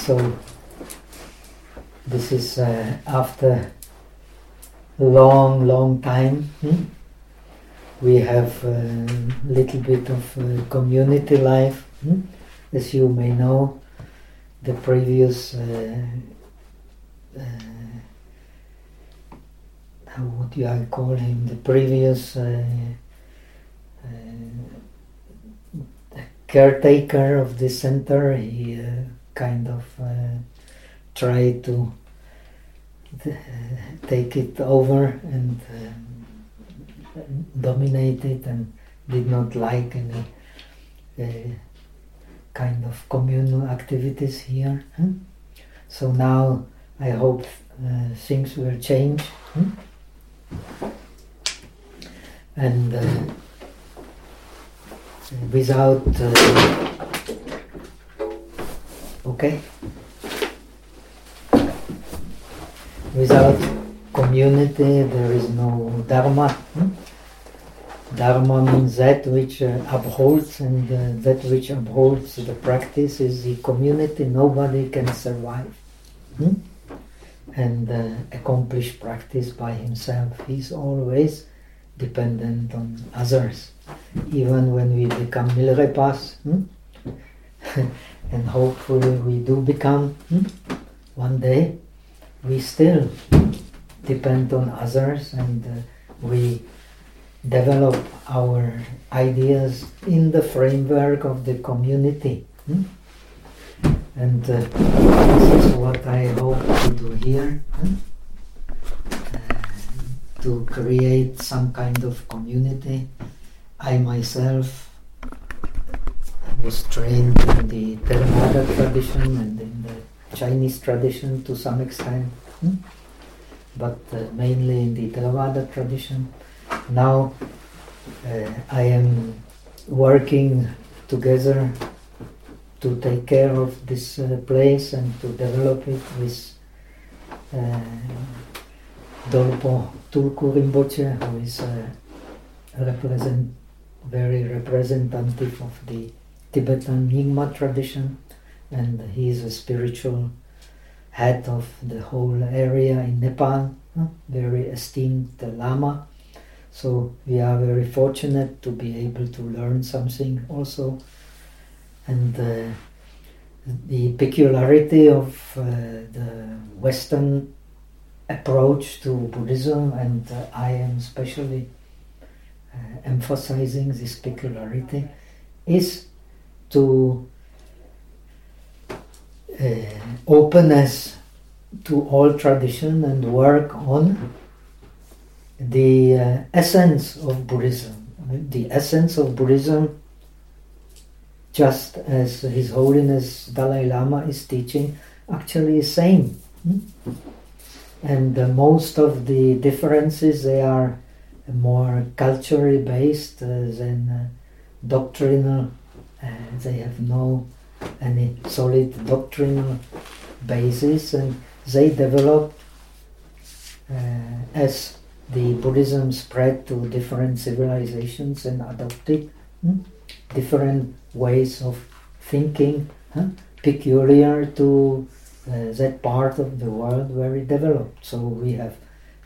so this is uh, after a long, long time. Hmm? We have a little bit of uh, community life. Hmm? As you may know, the previous uh, uh, how would you I call him? The previous uh, uh, caretaker of the center, he uh, kind of uh, tried to uh, take it over and uh, dominate it and did not like any uh, kind of communal activities here. huh? So now I hope uh, things will change. hmm? And uh, without uh, okay without community there is no dharma hmm? dharma means that which uh, upholds and uh, that which upholds the practice is the community nobody can survive hmm? and uh, accomplish practice by himself he's always dependent on others even when we become Milarepas hmm? and hopefully we do become hmm? one day we still depend on others and uh, we develop our ideas in the framework of the community hmm? and uh, this is what I hope to do here hmm? Uh, to create some kind of community I myself was trained in the Theravada tradition and in the Chinese tradition to some extent, hmm? but uh, mainly in the Theravada tradition. Now uh, I am working together to take care of this uh, place and to develop it with uh, Dolpo Tulku Rinpoche, who is a represent, very representative of the Tibetan Nyingma tradition, and he is a spiritual head of the whole area in Nepal, very esteemed Lama. So we are very fortunate to be able to learn something also. And uh, the peculiarity of uh, the Western approach to Buddhism, and uh, I am especially uh, emphasizing this peculiarity, is to uh, openness to all tradition and work on the uh, essence of Buddhism. The essence of Buddhism, just as His Holiness Dalai Lama is teaching, actually is same. Hmm? And uh, most of the differences they are more culturally based than doctrinal and they have no any solid doctrinal basis and they developed uh, as the Buddhism spread to different civilizations and adopted hmm, different ways of thinking huh, peculiar to uh, that part of the world where it developed. So we have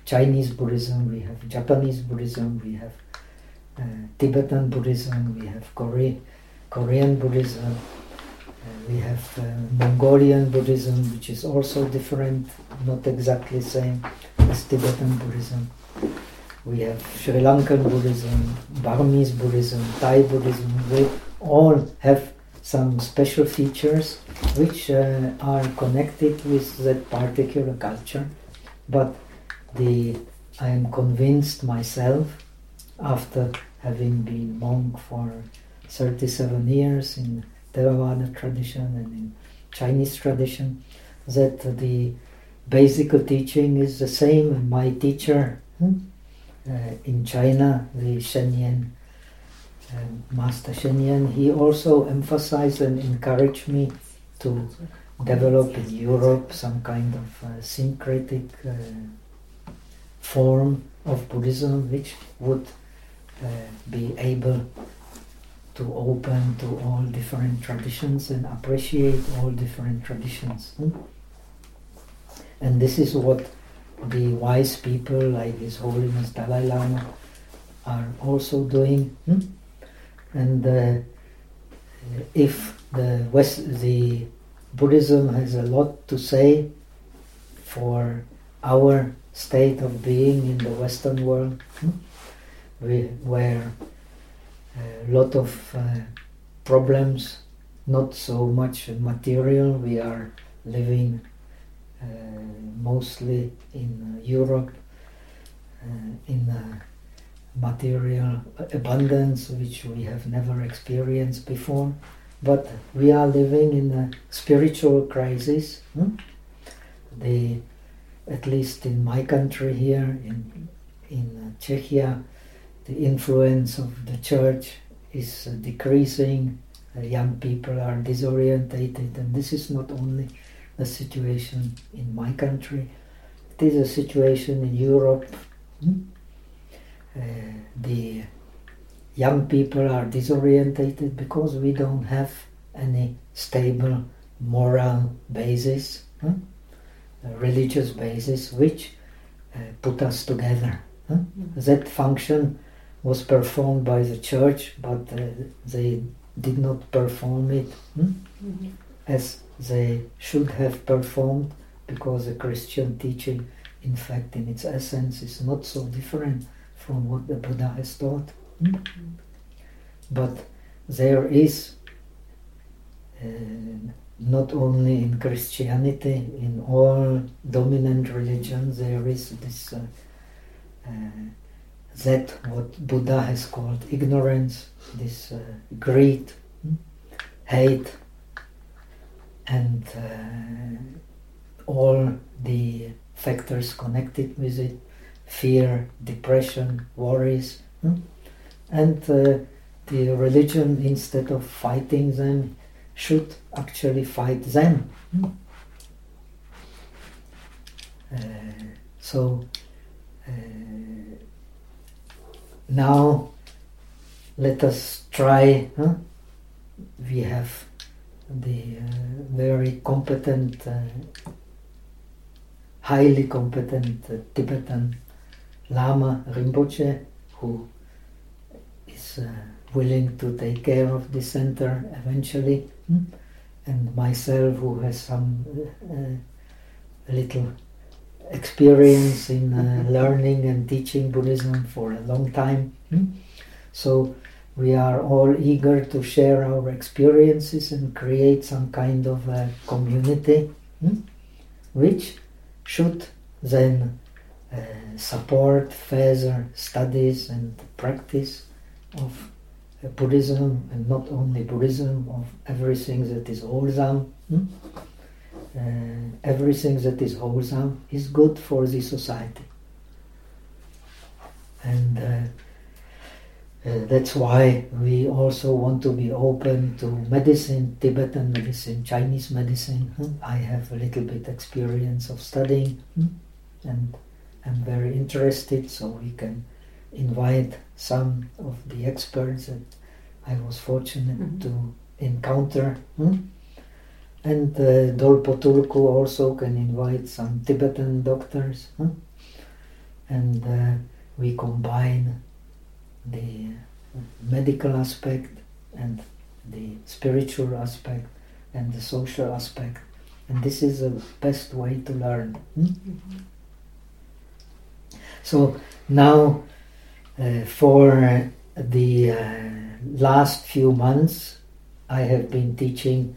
Chinese Buddhism, we have Japanese Buddhism, we have uh, Tibetan Buddhism, we have Korean Korean Buddhism, we have uh, Mongolian Buddhism, which is also different, not exactly same as Tibetan Buddhism. We have Sri Lankan Buddhism, Burmese Buddhism, Thai Buddhism. They all have some special features which uh, are connected with that particular culture. But the I am convinced myself, after having been monk for 37 years in Theravada tradition and in Chinese tradition, that the basic teaching is the same. My teacher hmm, uh, in China, the Sheng Yen, uh, Master Sheng Yen, he also emphasized and encouraged me to develop in Europe some kind of uh, syncretic uh, form of Buddhism which would uh, be able to open to all different traditions and appreciate all different traditions. Hmm? And this is what the wise people like His Holiness Dalai Lama are also doing. Hmm? And uh, if the West, the Buddhism has a lot to say for our state of being in the Western world, hmm? we, where a lot of uh, problems, not so much material, we are living uh, mostly in Europe, uh, in material abundance which we have never experienced before. But we are living in a spiritual crisis. Hmm? The, at least in my country here, in, in Czechia, the influence of the church is decreasing. Uh, young people are disorientated, and this is not only the situation in my country, it is a situation in Europe. Hmm? Uh, the young people are disorientated because we don't have any stable moral basis, huh? religious basis, which uh, put us together. Huh? Mm-hmm. That function was performed by the church, but uh, they did not perform it hmm? mm-hmm. as they should have performed because the Christian teaching, in fact, in its essence, is not so different from what the Buddha has taught. Hmm? But there is uh, not only in Christianity, in all dominant religions, there is this uh, uh, that what Buddha has called ignorance, this uh, greed, hmm? hate, and uh, all the factors connected with it fear, depression, worries. Hmm? And uh, the religion, instead of fighting them, should actually fight them. Hmm? Uh, so uh, now let us try. Huh? We have the uh, very competent, uh, highly competent uh, Tibetan Lama Rinpoche, who is uh, willing to take care of the center eventually, hmm? and myself, who has some uh, little experience in uh, learning and teaching Buddhism for a long time. Hmm? So we are all eager to share our experiences and create some kind of a community, hmm? which should then uh, support further studies and practice of uh, Buddhism, and not only Buddhism, of everything that is wholesome. Hmm? Uh, everything that is wholesome is good for the society. And uh, uh, that's why we also want to be open to medicine, Tibetan medicine, Chinese medicine. Hmm? I have a little bit experience of studying hmm? and am very interested, so we can invite some of the experts that I was fortunate mm -hmm. to encounter. Hmm? And uh, Dolpo Tulku also can invite some Tibetan doctors. Huh? And uh, we combine the medical aspect and the spiritual aspect and the social aspect. And this is the best way to learn. Hmm? Mm -hmm. So now, uh, for the uh, last few months, I have been teaching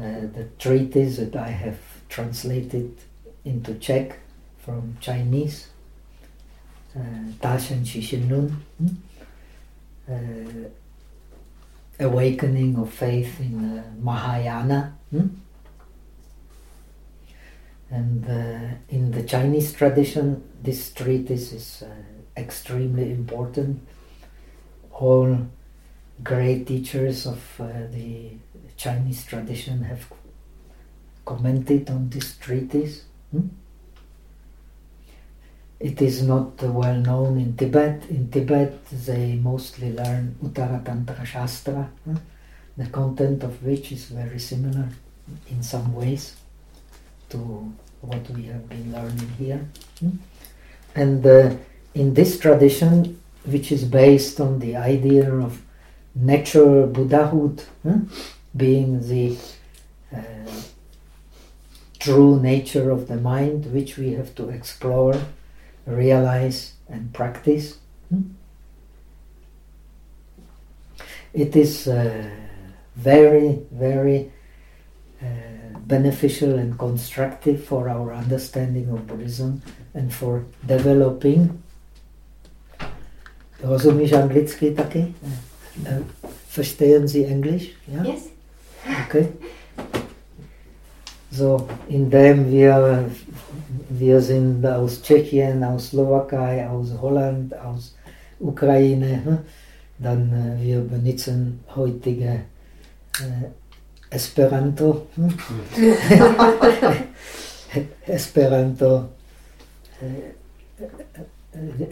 the treatise that I have translated into Czech from Chinese, uh, Tashen Shishin hmm? uh, Awakening of Faith in uh, Mahayana. Hmm? And uh, in the Chinese tradition, this treatise is uh, extremely important. All great teachers of uh, the Chinese tradition have commented on this treatise. Hmm? it is not well known in Tibet. In Tibet, they mostly learn Uttara Tantra Shastra, the content of which is very similar in some ways to what we have been learning here. And uh, in this tradition, which is based on the idea of natural Buddhahood being the uh, true nature of the mind, which we have to explore, realize, and practice. It is uh, very, very uh, beneficial and constructive for our understanding of Buddhism and for developing. Rozumíš anglicky taky? Verstehen Sie Englisch? Yes. Okay. So, indem wir, wir sind aus Tschechien, aus Slowakei, aus Holland, aus Ukraine, hm? dann äh, wir benutzen heutige äh, Esperanto. Hm? Esperanto. Uh,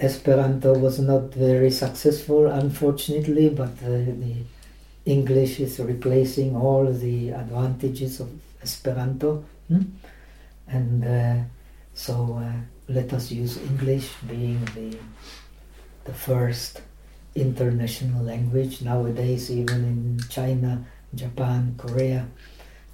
Esperanto was not very successful, unfortunately, but uh, the English is replacing all the advantages of Esperanto. Hmm? And uh, so uh, let us use English being the, the first international language. Nowadays, even in China, Japan, Korea,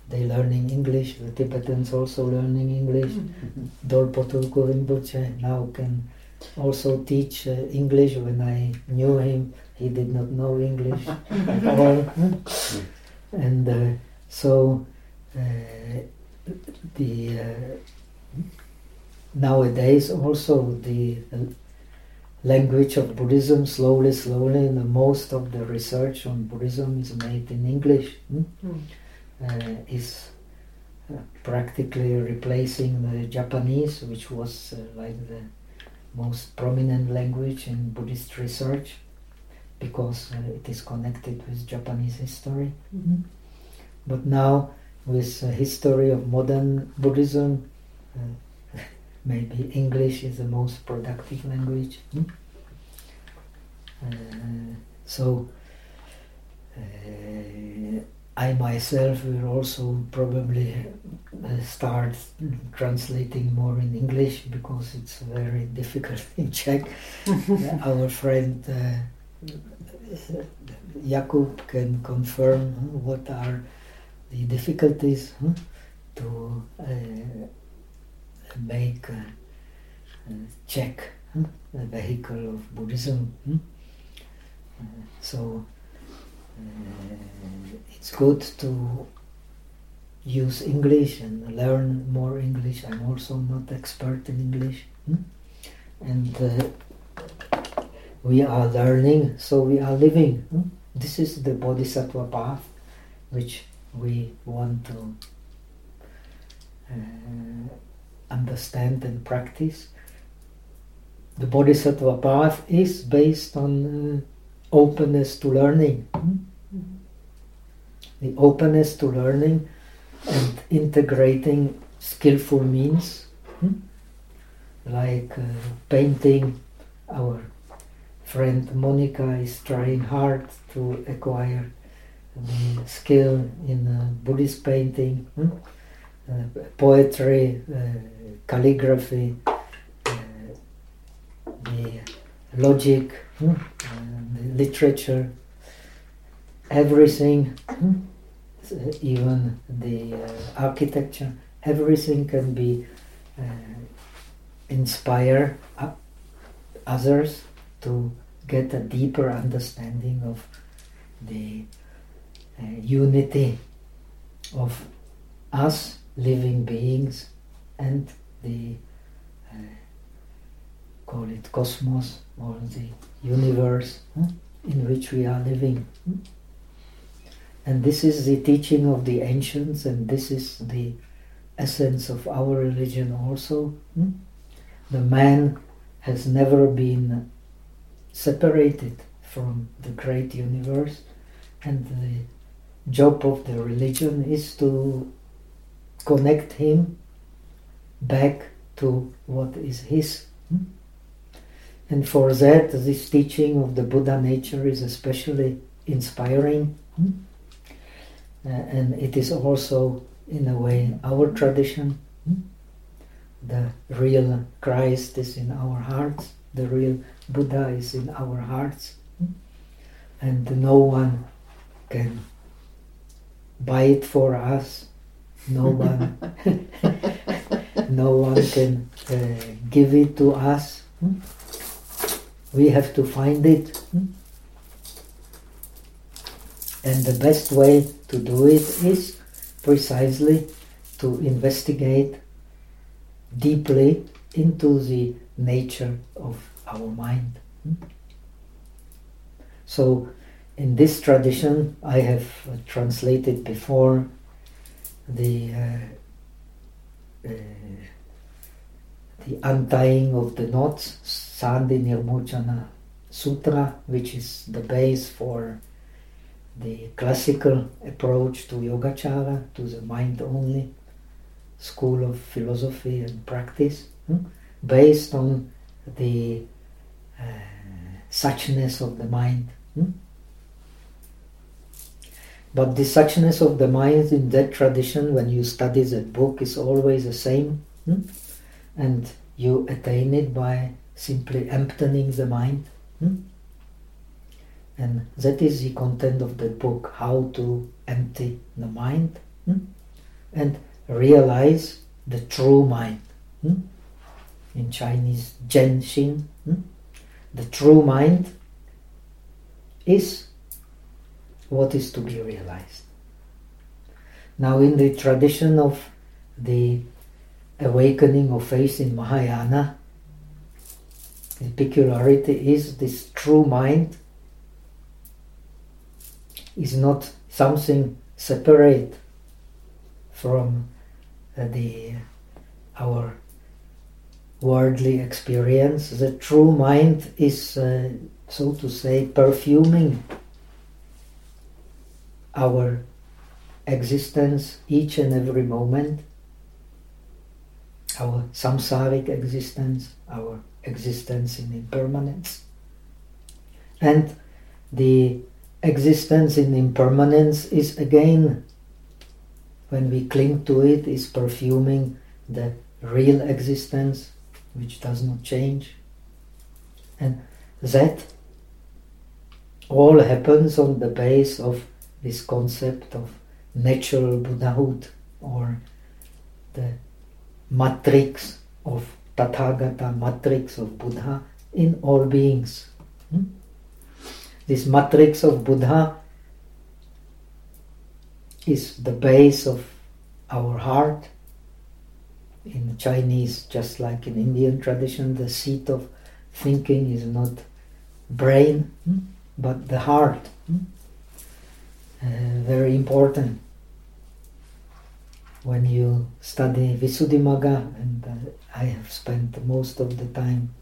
they're learning English. The Tibetans also learning English. Mm-hmm. Dolpo Tulku Rinpoche now can also teach uh, English. When I knew him, he did not know English at all. and uh, so uh, the uh, nowadays also the language of Buddhism slowly, slowly, most of the research on Buddhism is made in English. Hmm? Mm. Uh, is uh, practically replacing the Japanese, which was uh, like the most prominent language in Buddhist research because uh, it is connected with Japanese history. Mm-hmm. But now, with the history of modern Buddhism, uh, maybe English is the most productive language. Hmm? Uh, so, uh, I myself will also probably uh, start translating more in English because it's very difficult in Czech. Our friend Jakub can confirm what are the difficulties to uh, make Czech a vehicle of Buddhism. so uh, it's good to use English and learn more English. I'm also not expert in English. Hmm? And uh, we are learning, so we are living. Hmm? This is the Bodhisattva path which we want to uh, understand and practice. The Bodhisattva path is based on uh, openness to learning. Hmm? The openness to learning and integrating skillful means, hmm? like uh, painting. Our friend Monica is trying hard to acquire the skill in uh, Buddhist painting, hmm? uh, poetry, uh, calligraphy, uh, the logic, hmm? the literature, everything, hmm? even the uh, architecture, everything can be uh, inspire others to get a deeper understanding of the uh, unity of us living beings and the uh, call it cosmos or the universe huh, in which we are living. And this is the teaching of the ancients, and this is the essence of our religion also. The man has never been separated from the great universe, and the job of the religion is to connect him back to what is his And for that, this teaching of the Buddha nature is especially inspiring. Hmm? Uh, and it is also, in a way, our tradition. Hmm? The real Christ is in our hearts, the real Buddha is in our hearts. And no one can buy it for us. No one, no one can uh, give it to us. We have to find it. And the best way to do it is precisely to investigate deeply into the nature of our mind. Hmm? So, in this tradition, I have uh, translated before the uh, uh, the untying of the knots, Sandhi Nirmochana Sutra, which is the base for the classical approach to Yogacara, to the mind only school of philosophy and practice, hmm? based on the uh, suchness of the mind. Hmm? But the suchness of the mind in that tradition, when you study that book, is always the same. Hmm? And you attain it by simply emptying the mind. Hmm? And that is the content of the book, how to empty the mind hmm? and realize the true mind. Hmm? In Chinese, Zhen Hmm? The true mind is what is to be realized. Now, in the tradition of the awakening of faith in Mahayana, the peculiarity is this true mind is not something separate from uh, the our worldly experience. The true mind is, uh, so to say, perfuming our existence each and every moment, our samsaric existence, our existence in impermanence. And the existence in impermanence is again, when we cling to it, is perfuming the real existence which does not change. And that all happens on the base of this concept of natural Buddhahood or the matrix of Tathagata, matrix of Buddha in all beings. Hmm? This matrix of Buddha is the base of our heart. In Chinese, just like in Indian tradition, the seat of thinking is not brain, hmm? but the heart. Hmm? Uh, very important when you study Visuddhimagga, and uh, I have spent most of the time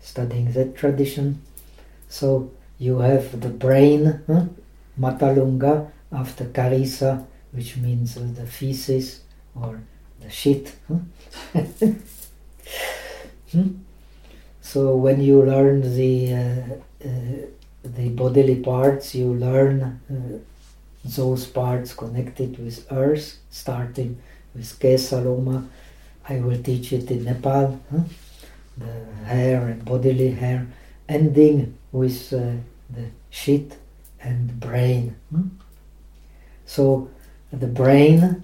studying that tradition. So you have the brain, huh? Matalunga, after Karisa, which means uh, the feces or the shit. Huh? Hmm? So when you learn the uh, uh the bodily parts, you learn uh, those parts connected with earth, starting with Kesaloma. I will teach it in Nepal, huh? the hair and bodily hair, ending with uh, the shit and brain. Hmm? So the brain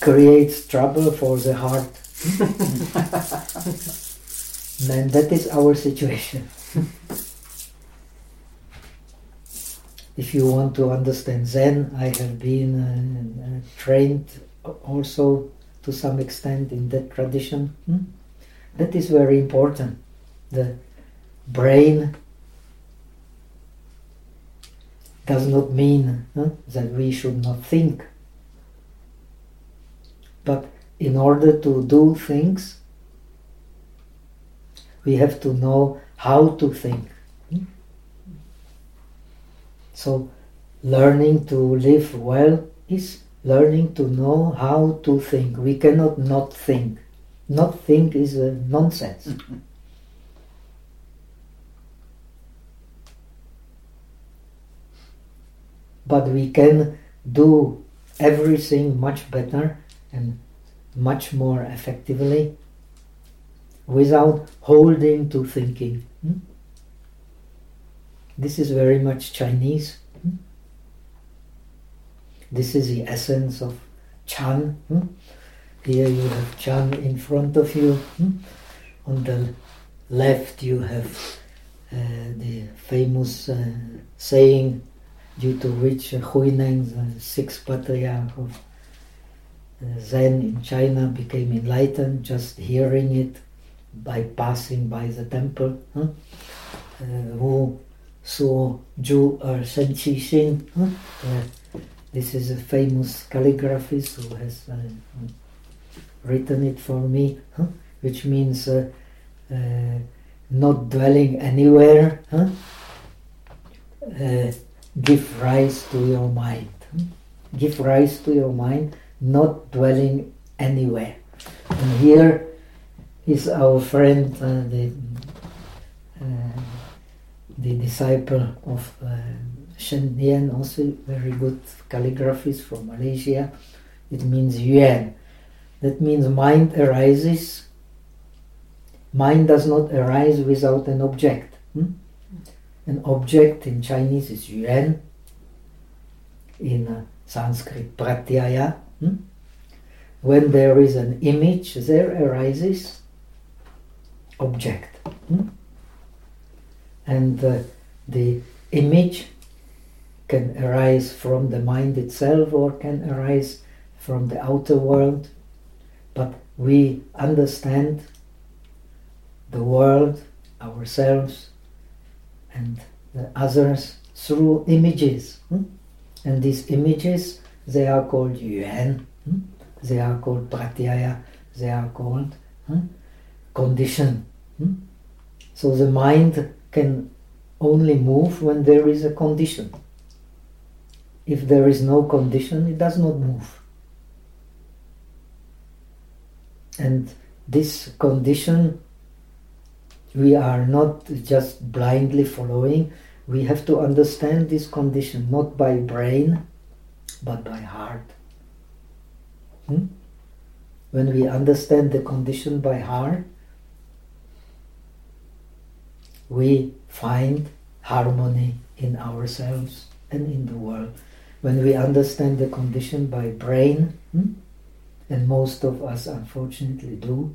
creates trouble for the heart. and that is our situation. if you want to understand Zen, I have been uh, uh, trained also to some extent in that tradition. Hmm? That is very important. The brain does not mean huh, that we should not think. But in order to do things, we have to know how to think. So, learning to live well is learning to know how to think. We cannot not think. Not think is a nonsense. but we can do everything much better and much more effectively without holding to thinking. Hmm? This is very much Chinese. Hmm? This is the essence of Chan. Hmm? Here you have Chan in front of you. Hmm? On the left you have uh, the famous uh, saying due to which uh, Huineng, the sixth patriarch of uh, Zen in China, became enlightened just hearing it by passing by the temple. Huh? Uh, Wu Su Ju Er Shen Qi Xin. Huh? Uh, this is a famous calligraphist who has uh, written it for me, huh? which means uh, uh, not dwelling anywhere. Uh, give rise to your mind. Give rise to your mind, not dwelling anywhere. And here is our friend, uh, the, uh, the disciple of uh, Shen Nian, also very good calligraphist from Malaysia. It means yuan. That means mind arises. Mind does not arise without an object. Hmm? An object in Chinese is yuan, in uh, Sanskrit pratyaya. Hmm? When there is an image, there arises object. Hmm? And uh, the image can arise from the mind itself or can arise from the outer world. But we understand the world, ourselves, and the others through images. Hmm? And these images, they are called yuan, hmm? they are called pratyaya, they are called hmm? condition. Hmm? So the mind can only move when there is a condition. If there is no condition, it does not move. And this condition we are not just blindly following, we have to understand this condition not by brain but by heart. Hmm? When we understand the condition by heart, we find harmony in ourselves and in the world. When we understand the condition by brain, hmm? and most of us unfortunately do,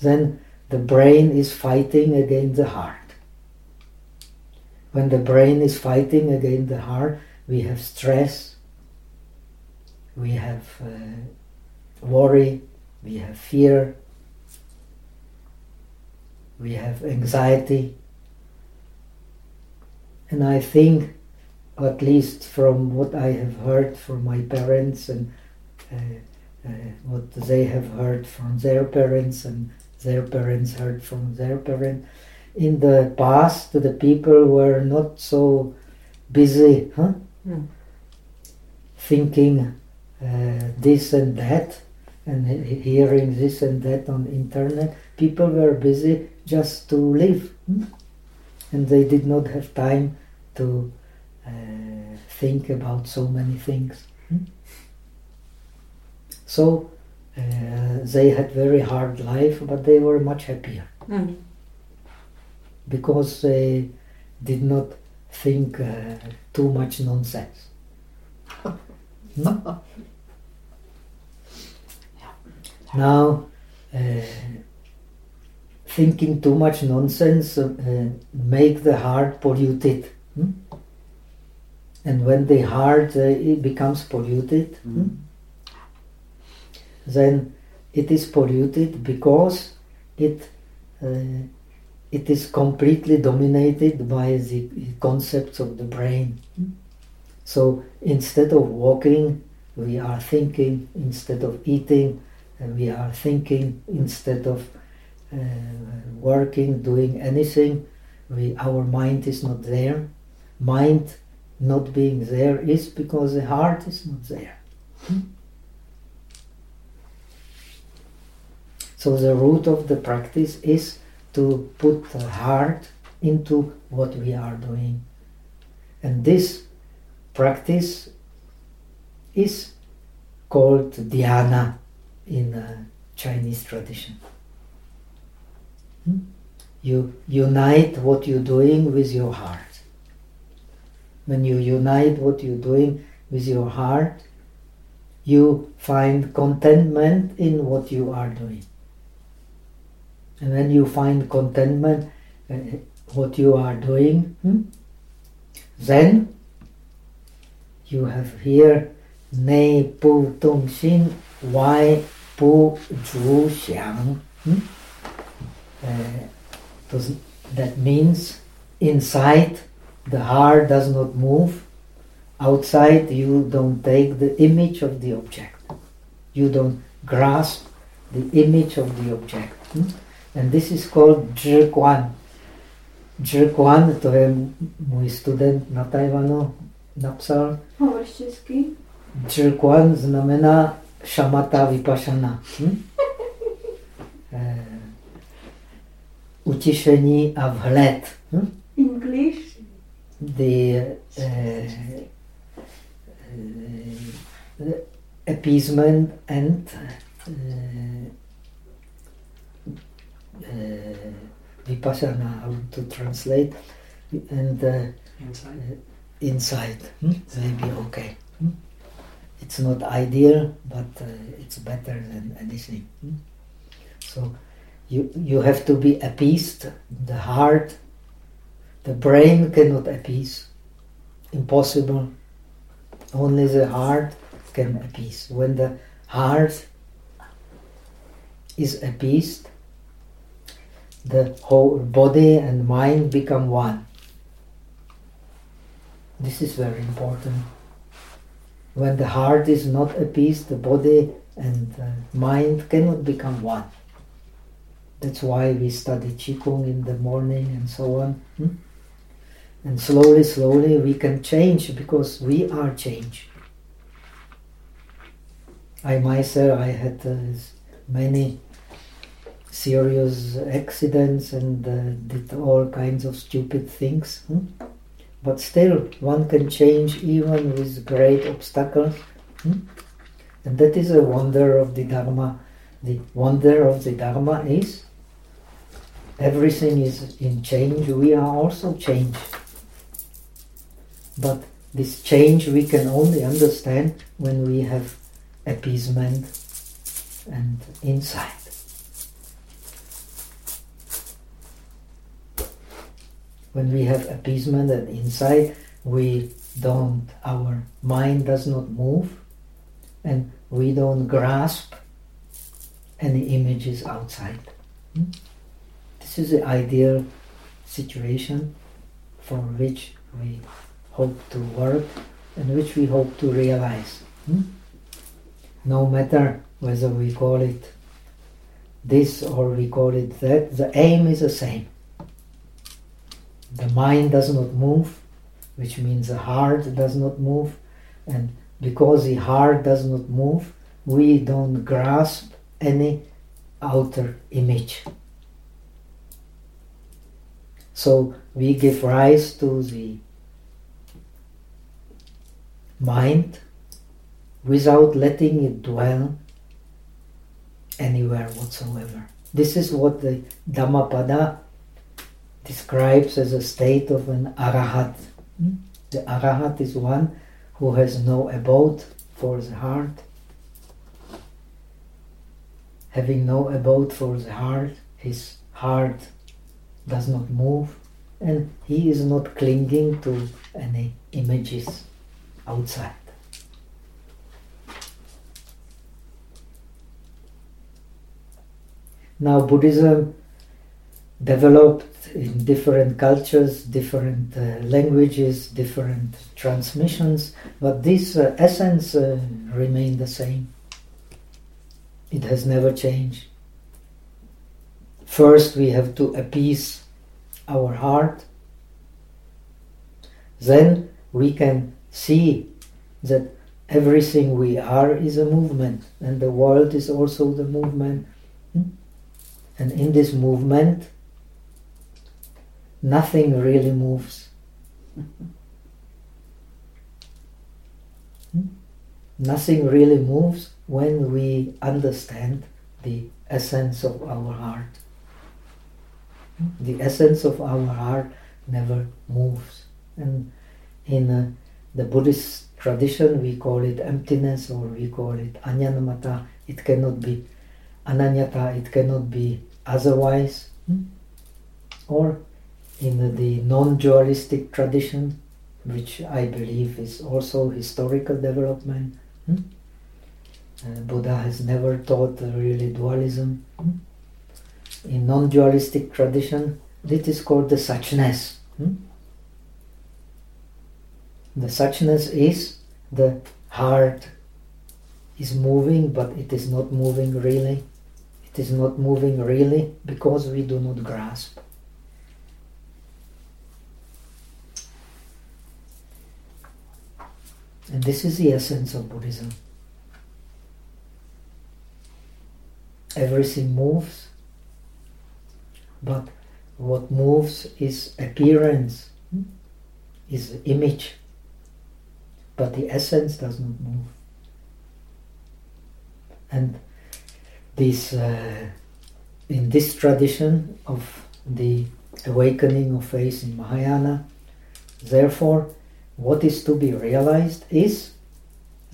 then the brain is fighting against the heart. When the brain is fighting against the heart, we have stress, we have uh, worry, we have fear, we have anxiety. And I think, at least from what I have heard from my parents and uh, uh, what they have heard from their parents and their parents heard from their parents. In the past, the people were not so busy huh? Mm. thinking uh, this and that and hearing this and that on internet. People were busy just to live, hmm? and they did not have time to uh, think about so many things. Hmm? So uh, they had very hard life, but they were much happier mm. because they did not think uh, too much nonsense. hmm? Now, uh, thinking too much nonsense uh, make the heart polluted. Hmm? And when the heart uh, it becomes polluted, mm then it is polluted because it uh, it is completely dominated by the concepts of the brain. So instead of walking, we are thinking. Instead of eating, we are thinking. Instead of uh, working, doing anything, we, our mind is not there. Mind not being there is because the heart is not there. So the root of the practice is to put the heart into what we are doing. And this practice is called dhyana in uh, Chinese tradition. Hmm? You unite what you're doing with your heart. When you unite what you're doing with your heart, you find contentment in what you are doing. And when you find contentment uh, what you are doing, hmm, then you have here Nei Pu Tung Xin Zhu Xiang. Hmm? Uh, that means inside the heart does not move, outside you don't take the image of the object. You don't grasp the image of the object. Hmm? And this is called Zhiguan. Zhiguan, to je můj student na Tajvanu napsal. Hovoriš česky? Zhiguan znamená šamata vypašana. Hm? Eh, utišení a vhled. Hm? English? The, uh, uh, appeasement and uh, uh, vipassana, how to translate, and uh, Inside. uh, insight. Hmm? Maybe okay. Hmm? It's not ideal, but uh, it's better than anything. Hmm? So you you have to be appeased. The heart, the brain cannot appease. Impossible. Only the heart can appease. When the heart is appeased, the whole body and mind become one. This is very important. When the heart is not appeased, the body and the mind cannot become one. That's why we study Qigong in the morning and so on. hmm? And slowly, slowly we can change because we are change. I myself, I had uh, many serious accidents and uh, did all kinds of stupid things. hmm? But still, one can change even with great obstacles. hmm? And that is a wonder of the Dharma. The wonder of the Dharma is everything is in change, we are also change. But this change we can only understand when we have appeasement and insight. When we have appeasement and insight, we don't, our mind does not move and we don't grasp any images outside. Hmm? This is the ideal situation for which we hope to work and which we hope to realize. Hmm? No matter whether we call it this or we call it that, the aim is the same. The mind does not move, which means the heart does not move, and because the heart does not move, we don't grasp any outer image. So we give rise to the mind without letting it dwell anywhere whatsoever. This is what the Dhammapada describes as a state of an arahat. Hmm? The arahat is one who has no abode for the heart. Having no abode for the heart, his heart does not move and he is not clinging to any images outside. Now, Buddhism developed in different cultures, different uh, languages, different transmissions, but this uh, essence uh, remained the same. It has never changed. First, we have to appease our heart. Then we can see that everything we are is a movement, and the world is also the movement. Hmm? And in this movement, nothing really moves. Hmm? Nothing really moves when we understand the essence of our heart. Hmm? The essence of our heart never moves. And in uh, the Buddhist tradition, we call it emptiness or we call it anyanamata. It cannot be ananyata, it cannot be otherwise. Hmm? Or in the non-dualistic tradition, which I believe is also historical development. Hmm? Uh, Buddha has never taught really dualism. Hmm? In non-dualistic tradition, this is called the suchness. Hmm? The suchness is the heart is moving, but it is not moving really. It is not moving really because we do not grasp. And this is the essence of Buddhism. Everything moves, but what moves is appearance, is image, but the essence does not move. And this, uh, in this tradition of the awakening of faith in Mahayana, therefore, what is to be realized is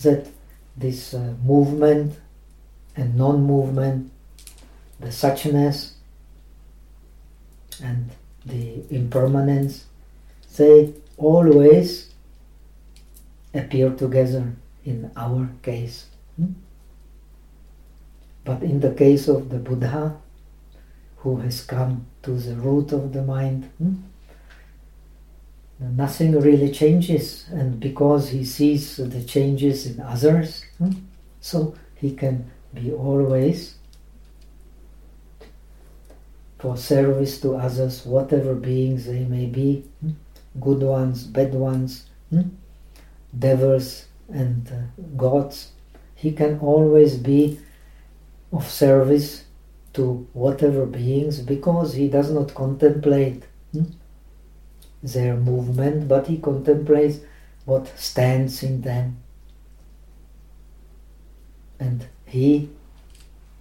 that this uh, movement and non-movement, the suchness and the impermanence, they always appear together in our case. Hmm? But in the case of the Buddha, who has come to the root of the mind, hmm? Nothing really changes, and because he sees the changes in others, hmm, so he can be always for service to others, whatever beings they may be, hmm, good ones, bad ones, hmm, devils and uh, gods, he can always be of service to whatever beings because he does not contemplate their movement, but he contemplates what stands in them. And he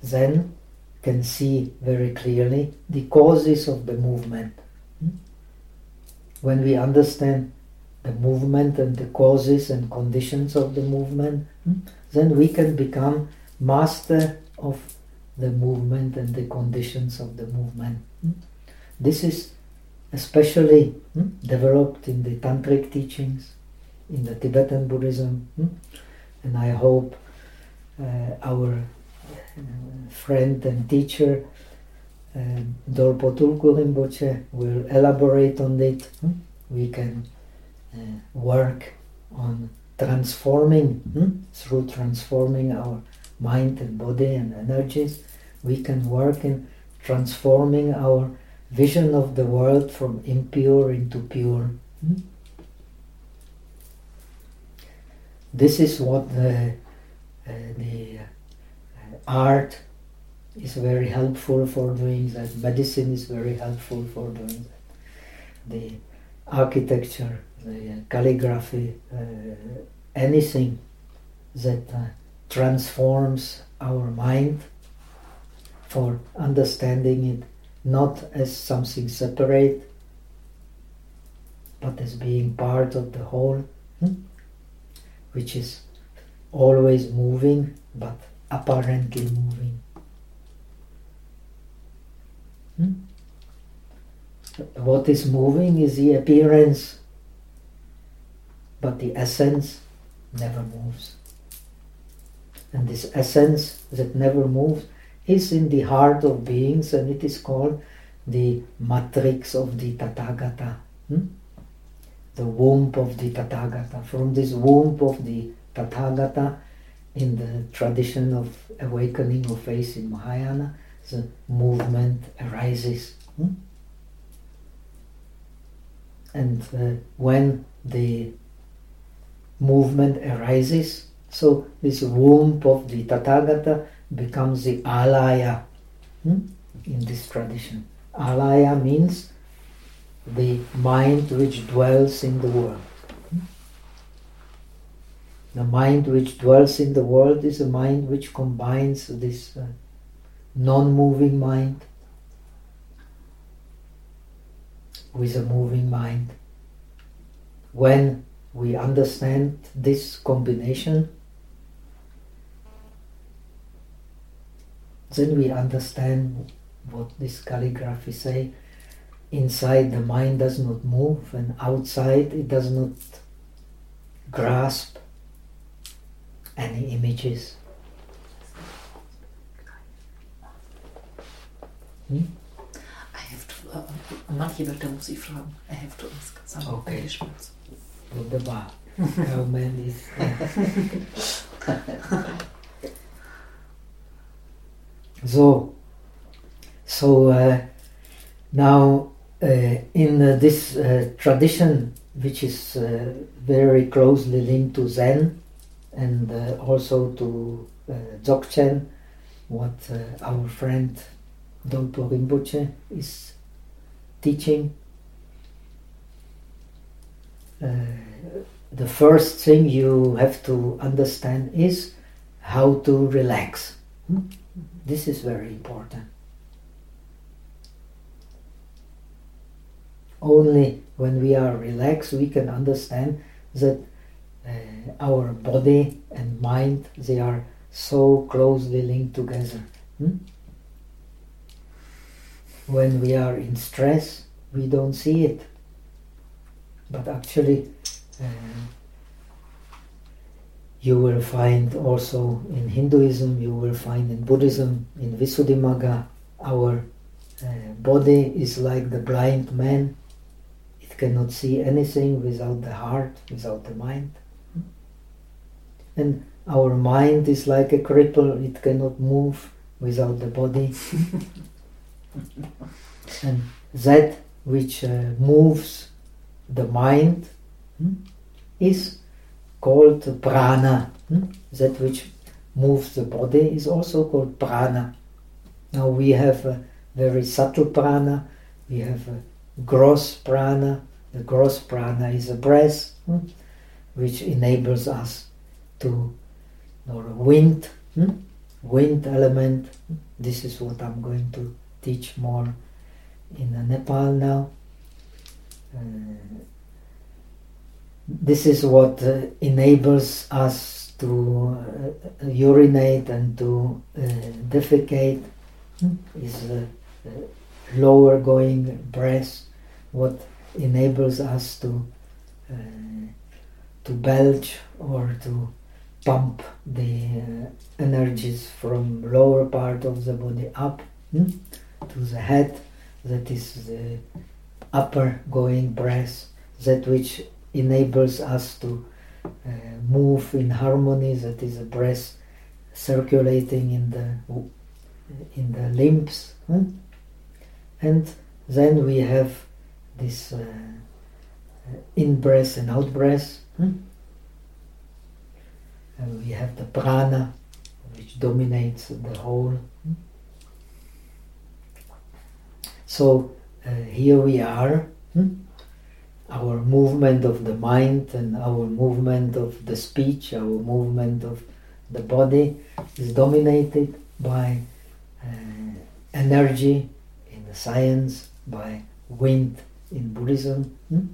then can see very clearly the causes of the movement. Hmm? When we understand the movement and the causes and conditions of the movement, hmm, then we can become master of the movement and the conditions of the movement. Hmm? This is especially hmm, developed in the tantric teachings, in the Tibetan Buddhism, hmm, and I hope uh, our uh, friend and teacher uh, Dolpo Tulku Rinpoche will elaborate on it. Hmm. We can uh, work on transforming, hmm, through transforming our mind and body and energies, we can work in transforming our vision of the world from impure into pure. Hmm? This is what the, uh, the uh, art is very helpful for doing that. Medicine is very helpful for doing that. The architecture, the calligraphy, uh, anything that uh, transforms our mind for understanding it not as something separate, but as being part of the whole, hmm? which is always moving but apparently moving. Hmm? What is moving is the appearance, but the essence never moves. And this essence that never moves is in the heart of beings and it is called the matrix of the Tathagata. Hmm? The womb of the Tathagata. From this womb of the Tathagata, in the tradition of awakening of faith in Mahayana, the movement arises. Hmm? And uh, when the movement arises, so this womb of the Tathagata becomes the alaya, hmm? in this tradition. Alaya means the mind which dwells in the world. The mind which dwells in the world is a mind which combines this uh, non moving mind with a moving mind. When we understand this combination, then we understand what this calligraphy say. Inside the mind does not move and outside it does not grasp any images. Hmm? I have to, uh, Wörter muss ich fragen. I have to ask some Okay. English words. Wunderbar. How many is So, so uh, now uh, in uh, this uh, tradition, which is uh, very closely linked to Zen and uh, also to Dzogchen, what our friend Dolpo Rinpoche is teaching. The first thing you have to understand is how to relax. Hmm? This is very important. Only when we are relaxed we can understand that uh, our body and mind they are so closely linked together. Hmm? When we are in stress, we don't see it. But actually, uh, you will find also in Hinduism, you will find in Buddhism, in Visuddhimagga, our uh, body is like the blind man. It cannot see anything without the heart, without the mind. And our mind is like a cripple, it cannot move without the body. and that which uh, moves the mind hmm, is called prana. hmm? That which moves the body is also called prana. Now we have a very subtle prana, we have a gross prana. The gross prana is a breath hmm, which enables us to, or wind, hmm, wind element. This is what I'm going to teach more in Nepal now. Uh, this is what uh, enables us to uh, urinate and to uh, defecate. Hmm, is lower going breath what enables us to uh, to belch or to pump the uh, energies from lower part of the body up hmm, to the head that is the upper going breath that which enables us to uh, move in harmony that is the breath circulating in the in the limbs hmm? and then we have this uh, in breath and out breath hmm? and we have the prana which dominates the whole hmm? so uh, here we are hmm? Our movement of the mind and our movement of the speech, our movement of the body is dominated by uh, energy in the science, by wind in Buddhism. hmm?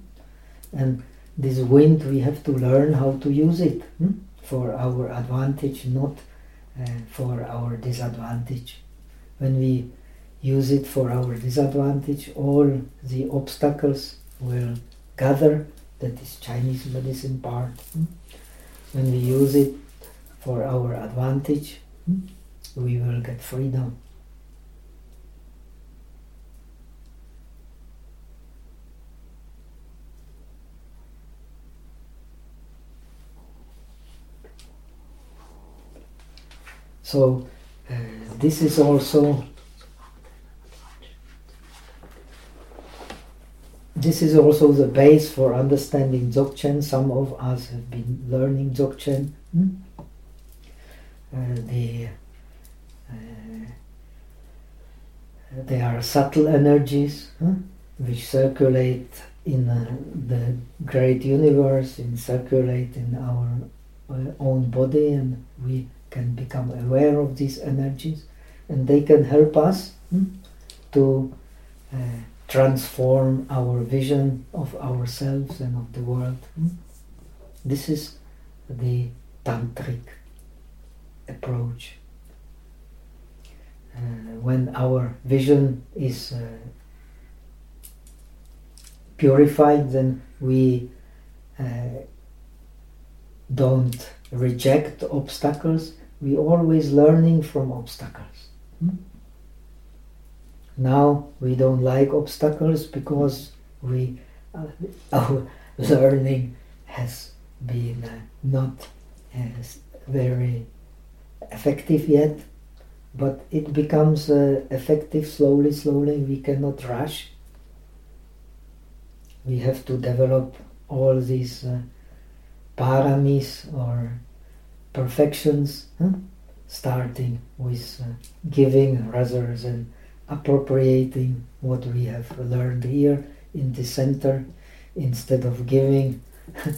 And this wind, we have to learn how to use it hmm? for our advantage, not uh, for our disadvantage. When we use it for our disadvantage, all the obstacles will gather, that is Chinese medicine part. hmm? When we use it for our advantage, hmm, we will get freedom. So uh, this is also this is also the base for understanding Dzogchen. Some of us have been learning Dzogchen. hmm? Uh, the uh, they are subtle energies huh, which circulate in uh, the great universe, in circulate in our uh, own body, and we can become aware of these energies, and they can help us hmm, to uh, transform our vision of ourselves and of the world. hmm. This is the tantric approach. Uh, when our vision is uh, purified, then we uh, don't reject obstacles. We always learning from obstacles. Hmm? Now we don't like obstacles because we uh, our learning has been uh, not as very effective yet, but it becomes uh, effective slowly, slowly. We cannot rush. We have to develop all these uh, paramis or perfections, huh? starting with uh, giving rather than appropriating what we have learned here in the center instead of giving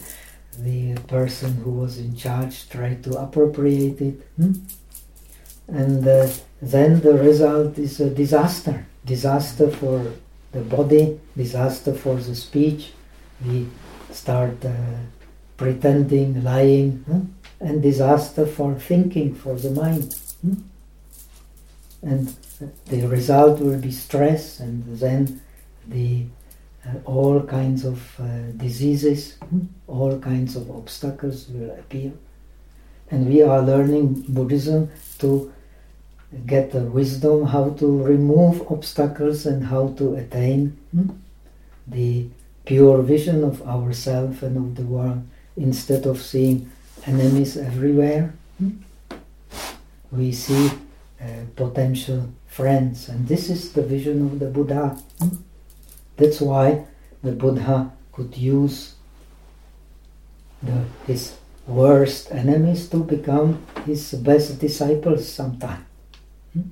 the person who was in charge tried to appropriate it hmm? and uh, then the result is a disaster disaster for the body disaster for the speech we start uh, pretending lying hmm? and disaster for thinking for the mind hmm? and the result will be stress and then the uh, all kinds of uh, diseases, all kinds of obstacles will appear. And we are learning Buddhism to get the wisdom how to remove obstacles and how to attain hmm, the pure vision of ourself and of the world instead of seeing enemies everywhere. hmm, We see uh, potential friends, and this is the vision of the Buddha. hmm. That's why the Buddha could use the, his worst enemies to become his best disciples sometime. Hmm?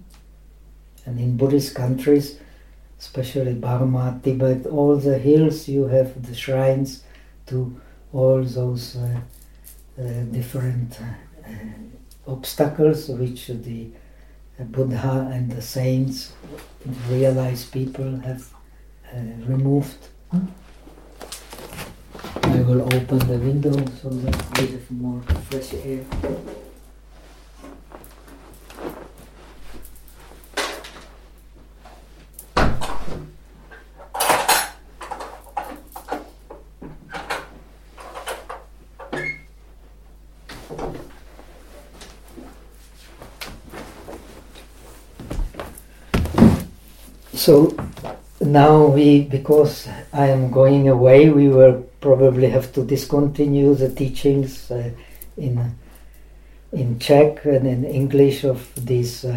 And in Buddhist countries, especially Burma, Tibet, all the hills you have the shrines to all those uh, uh, different uh, obstacles which the Buddha and the saints, realized people have uh, removed. I will open the window so that we have more fresh air. So now we, because I am going away, we will probably have to discontinue the teachings uh, in in Czech and in English of this uh,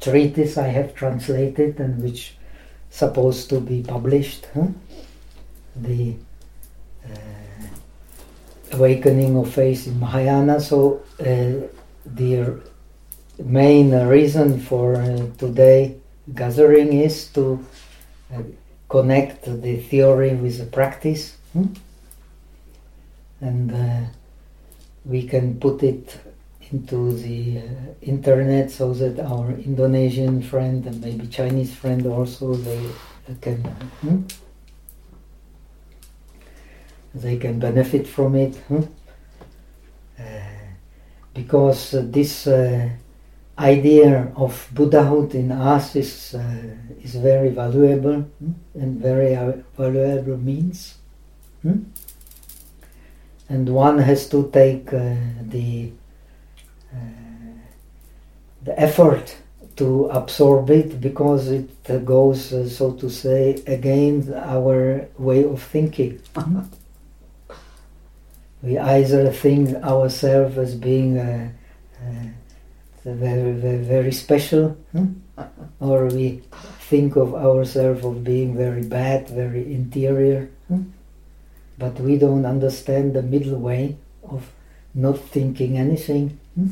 treatise I have translated and which supposed to be published. Huh? The uh, awakening of faith in Mahayana. So uh, the main reason for uh, today gathering is to uh, connect the theory with the practice hmm? and uh, we can put it into the uh, internet so that our Indonesian friend and maybe Chinese friend also they can hmm? they can benefit from it hmm? Uh, because uh, this uh, idea of Buddhahood in us is, uh, is very valuable hmm, and very valuable means. hmm. And one has to take uh, the, uh, the effort to absorb it because it uh, goes, uh, so to say, against our way of thinking. hmm. We either think ourselves as being uh, very, very, very special, hmm? or we think of ourselves of being very bad, very interior, hmm? but we don't understand the middle way of not thinking anything hmm?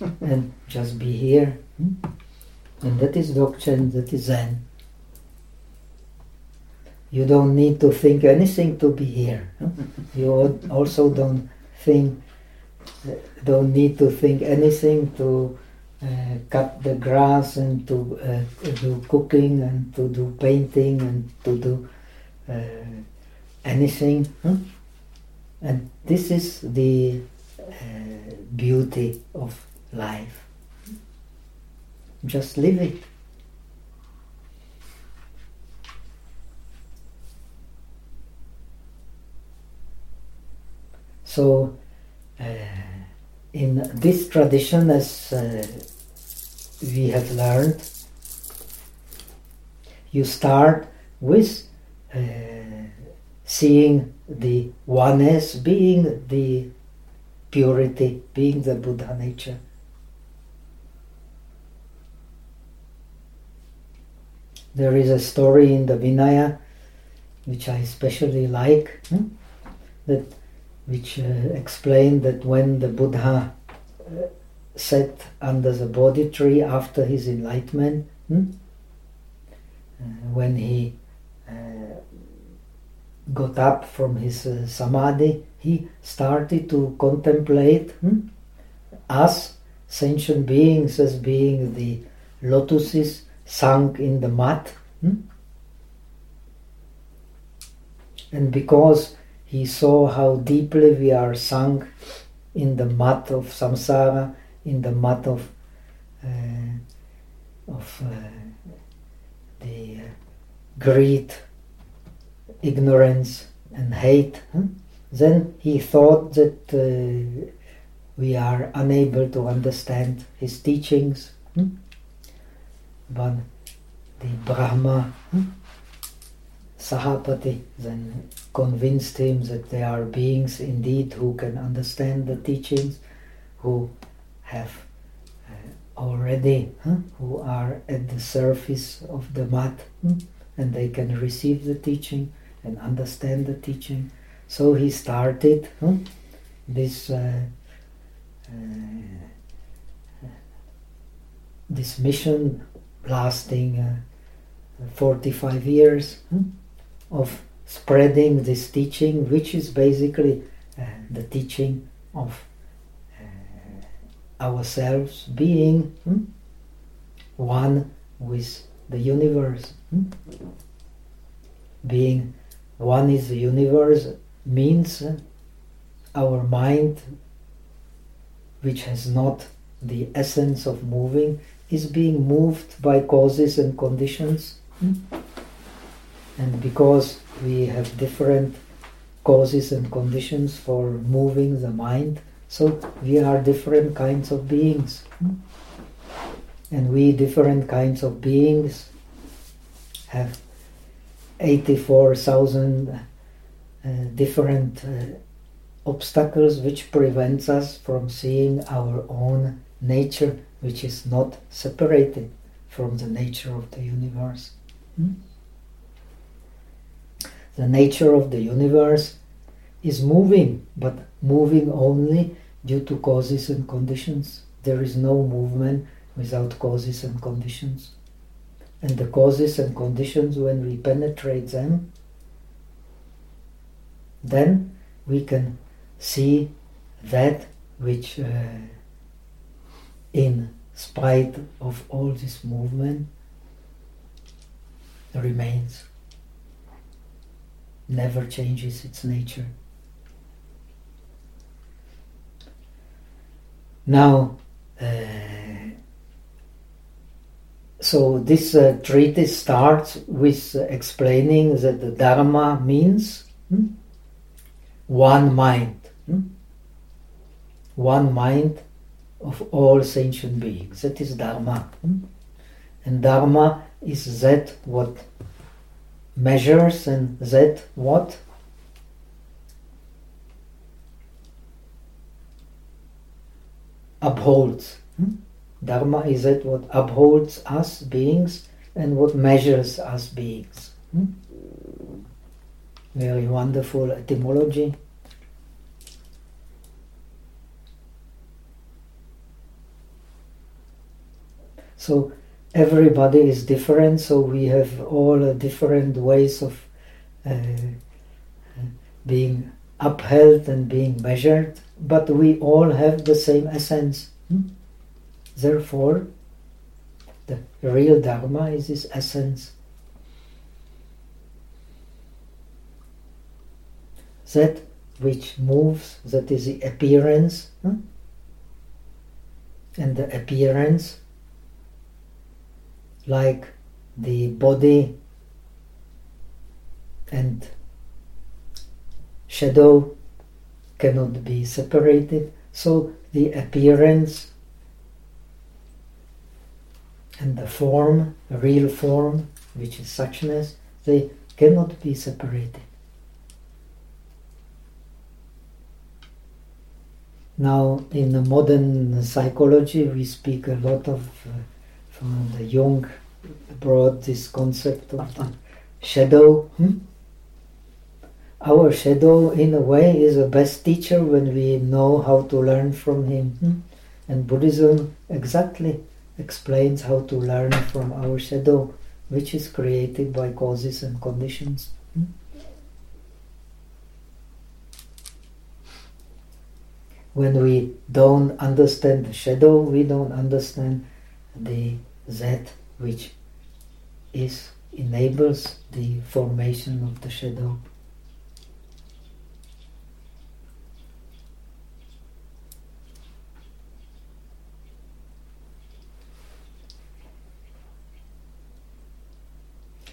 and just be here. And that is Dzogchen, that is Zen. you don't need to think anything to be here. You also don't think, don't need to think anything to uh, cut the grass and to uh, do cooking and to do painting and to do uh, anything. huh? And this is the uh, beauty of life. Just live it. So, uh, in this tradition, as uh, we have learned, you start with uh, seeing the oneness, being the purity, being the Buddha nature. There is a story in the Vinaya which I especially like, hmm, that which uh, explained that when the Buddha uh, sat under the Bodhi tree after his enlightenment, hmm, uh, when he uh, got up from his uh, samadhi, he started to contemplate hmm, us, sentient beings, as being the lotuses sunk in the mud. hmm. And because he saw how deeply we are sunk in the mud of samsara, in the mud of uh, of uh, the uh, greed, ignorance, and hate. Then he thought that uh, we are unable to understand his teachings, hmm? but the Brahma. hmm, Sahapati then convinced him that there are beings indeed who can understand the teachings, who have uh, already, huh, who are at the surface of the mud, hmm, and they can receive the teaching and understand the teaching. So he started huh, this uh, uh, this mission lasting uh, 45 years. hmm, of spreading this teaching, which is basically uh, the teaching of uh, ourselves being hmm, one with the universe. hmm. Being one is the universe means uh, our mind, which has not the essence of moving, is being moved by causes and conditions. hmm. And because we have different causes and conditions for moving the mind, so we are different kinds of beings. And we, different kinds of beings, have 84,000 uh, different uh, obstacles which prevents us from seeing our own nature, which is not separated from the nature of the universe. Hmm? The nature of the universe is moving, but moving only due to causes and conditions. There is no movement without causes and conditions. And the causes and conditions, when we penetrate them, then we can see that which, uh, in spite of all this movement, remains never changes its nature. Now, uh, so this uh, treatise starts with uh, explaining that the Dharma means hmm, one mind, hmm, one mind of all sentient beings. That is Dharma. hmm. And Dharma is that what measures and that what upholds. hmm? Dharma is that what upholds us beings and what measures us beings. hmm? Very wonderful etymology. So everybody is different, so we have all different ways of uh, being upheld and being measured, but we all have the same essence. Hmm? Therefore, the real Dharma is this essence. That which moves, that is the appearance, hmm? and the appearance, like the body and shadow cannot be separated, so the appearance and the form, real form, which is suchness, they cannot be separated. Now, in the modern psychology, we speak a lot of, uh, from the Jung brought this concept of the shadow. Hmm? Our shadow, in a way, is the best teacher when we know how to learn from him. Hmm? And Buddhism exactly explains how to learn from our shadow, which is created by causes and conditions. Hmm? When we don't understand the shadow, we don't understand the that which is enables the formation of the shadow.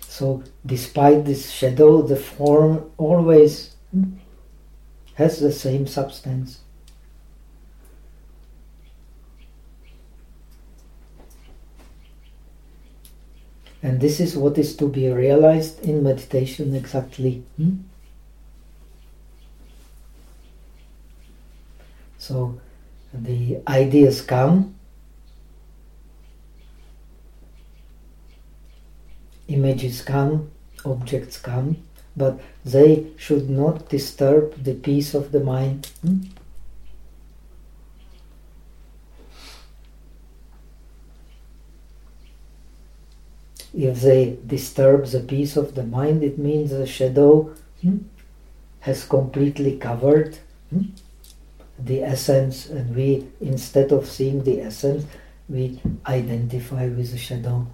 So, despite this shadow, the form always has the same substance. And this is what is to be realized in meditation exactly. Hmm? So the ideas come, images come, objects come, but they should not disturb the peace of the mind. Hmm? If they disturb the peace of the mind, it means the shadow hmm, has completely covered hmm, the essence, and we, instead of seeing the essence, we identify with the shadow.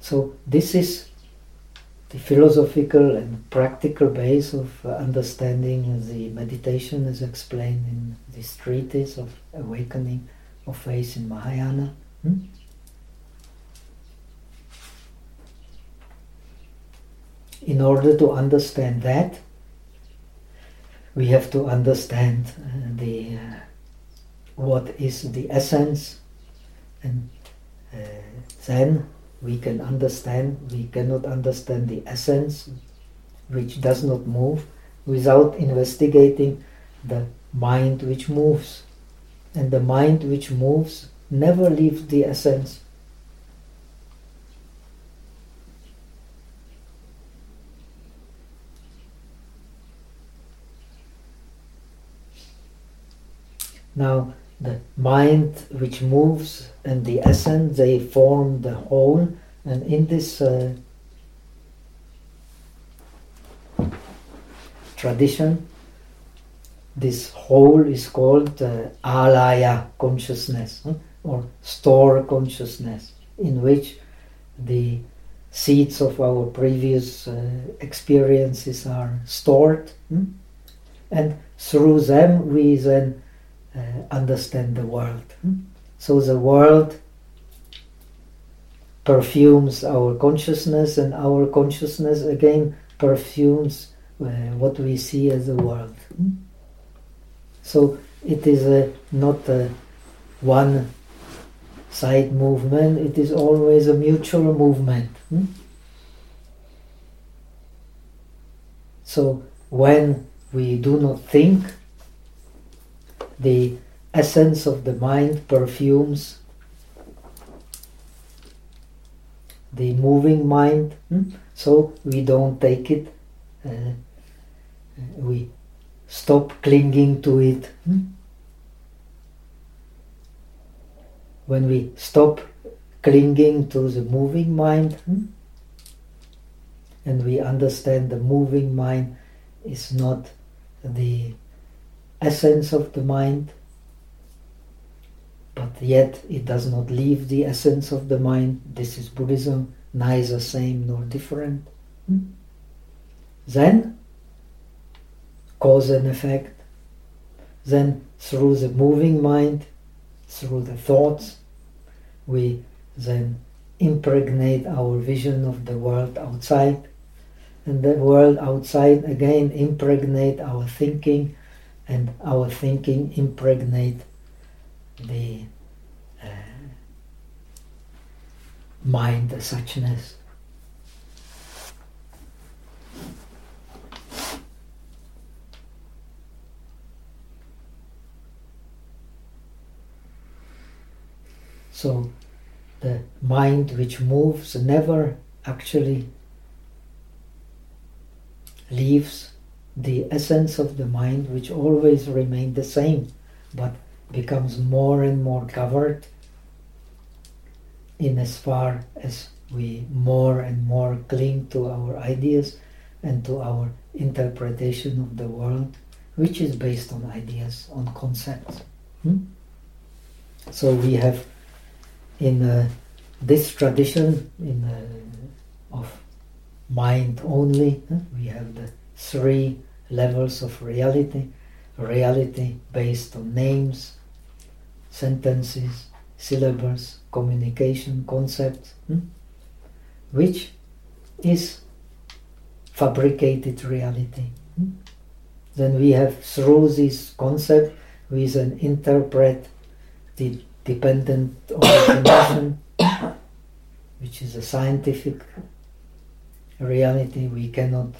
So this is the philosophical and practical base of uh, understanding the meditation is explained in this treatise of awakening of faith in Mahayana. Hmm? In order to understand that, we have to understand uh, the uh, what is the essence, and uh, then we can understand, we cannot understand the essence which does not move without investigating the mind which moves. And the mind which moves never leaves the essence. Now, the mind which moves and the essence, they form the whole. And in this uh, tradition, this whole is called uh, alaya consciousness or store consciousness, in which the seeds of our previous uh, experiences are stored, hmm? and through them we then uh, understand the world. Hmm? So the world perfumes our consciousness, and our consciousness again perfumes uh, what we see as the world. So it is a, not a one side movement, it is always a mutual movement. So when we do not think, the essence of the mind perfumes the moving mind, hmm? so we don't take it, uh, we stop clinging to it. Hmm? when we stop clinging to the moving mind hmm, and we understand the moving mind is not the essence of the mind, but yet it does not leave the essence of the mind. This is Buddhism, neither same nor different. Hmm? Then, cause and effect. Then, through the moving mind, through the thoughts, we then impregnate our vision of the world outside, and the world outside again impregnate our thinking, and our thinking impregnate the uh, mind suchness. So the mind which moves never actually leaves the essence of the mind which always remains the same but becomes more and more covered in as far as we more and more cling to our ideas and to our interpretation of the world which is based on ideas on concepts hmm? so we have in uh, this tradition in uh, of mind only huh? we have the three levels of reality reality based on names sentences syllables communication concepts hmm? which is fabricated reality hmm? then we have through this concept we then interpret the dependent origination, which is a scientific reality. We cannot,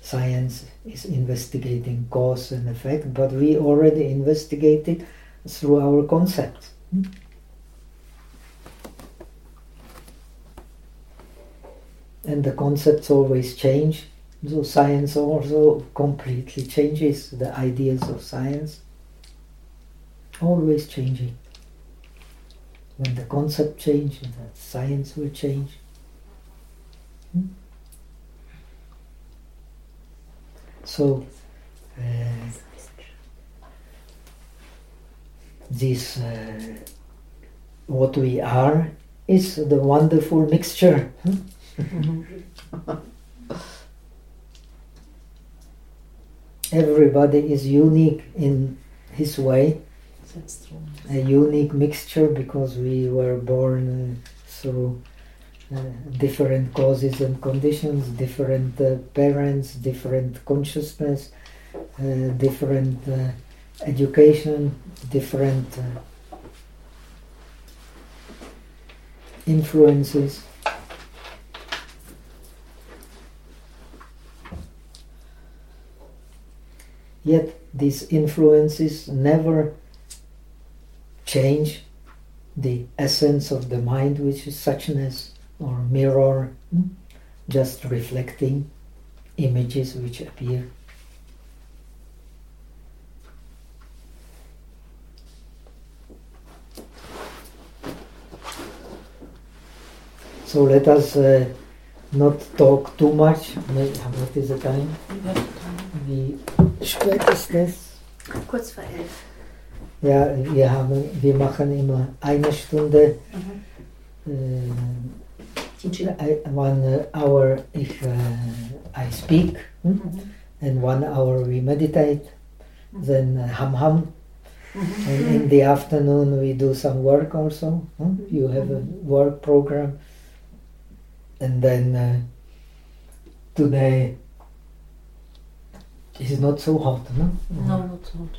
science is investigating cause and effect, but we already investigated through our concepts. And the concepts always change, so science also completely changes the ideas of science, always changing when the concept changes, the science will change. Hmm? So, uh, this, uh, what we are, is the wonderful mixture. Hmm? Everybody is unique in his way That's true. a unique mixture because we were born uh, through uh, different causes and conditions, different uh, parents, different consciousness, uh, different uh, education, different uh, influences. Yet these influences never change the essence of the mind, which is suchness or mirror, hmm? just reflecting images which appear. So let us uh, not talk too much. What is the time? Wie spät ist das? Kurz vor elf. Ja, wir, haben, wir machen immer eine Stunde, äh, Teaching. I- one hour if uh, I speak, hm? and one hour we meditate, then uh, ham ham, and in the afternoon we do some work also. hm? You have a work program, and then uh, today is not so hot, no? No, not so hot.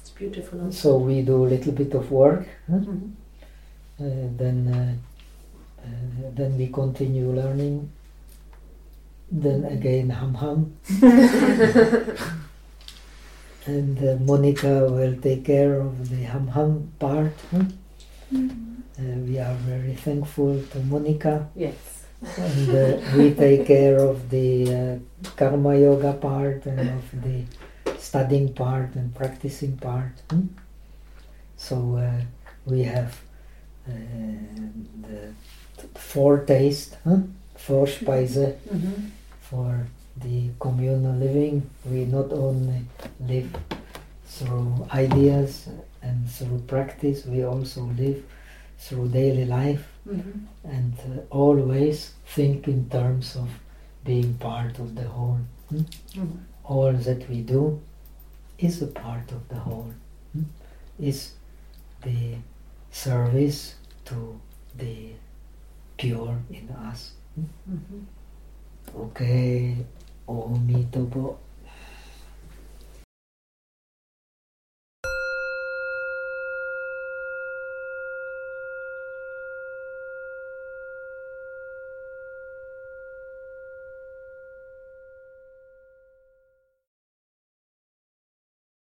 It's beautiful. also. So we do a little bit of work. huh? Mhm. Uh, then uh, uh, then we continue learning. Then again ham ham. and uh, Monica will take care of the ham ham part. huh? Uh, we are very thankful to Monica, Yes. And uh, we take care of the uh, karma yoga part and of the studying part and practicing part. hmm? So uh, we have uh, the four taste, huh? four Speise Mhm. for the communal living. We not only live through ideas and through practice, we also live through daily life Mhm. and uh, always think in terms of being part of the whole. hmm? Mhm. All that we do is a part of the whole, hmm? is the service to the pure in us. Mhm. Okay, Amituofo.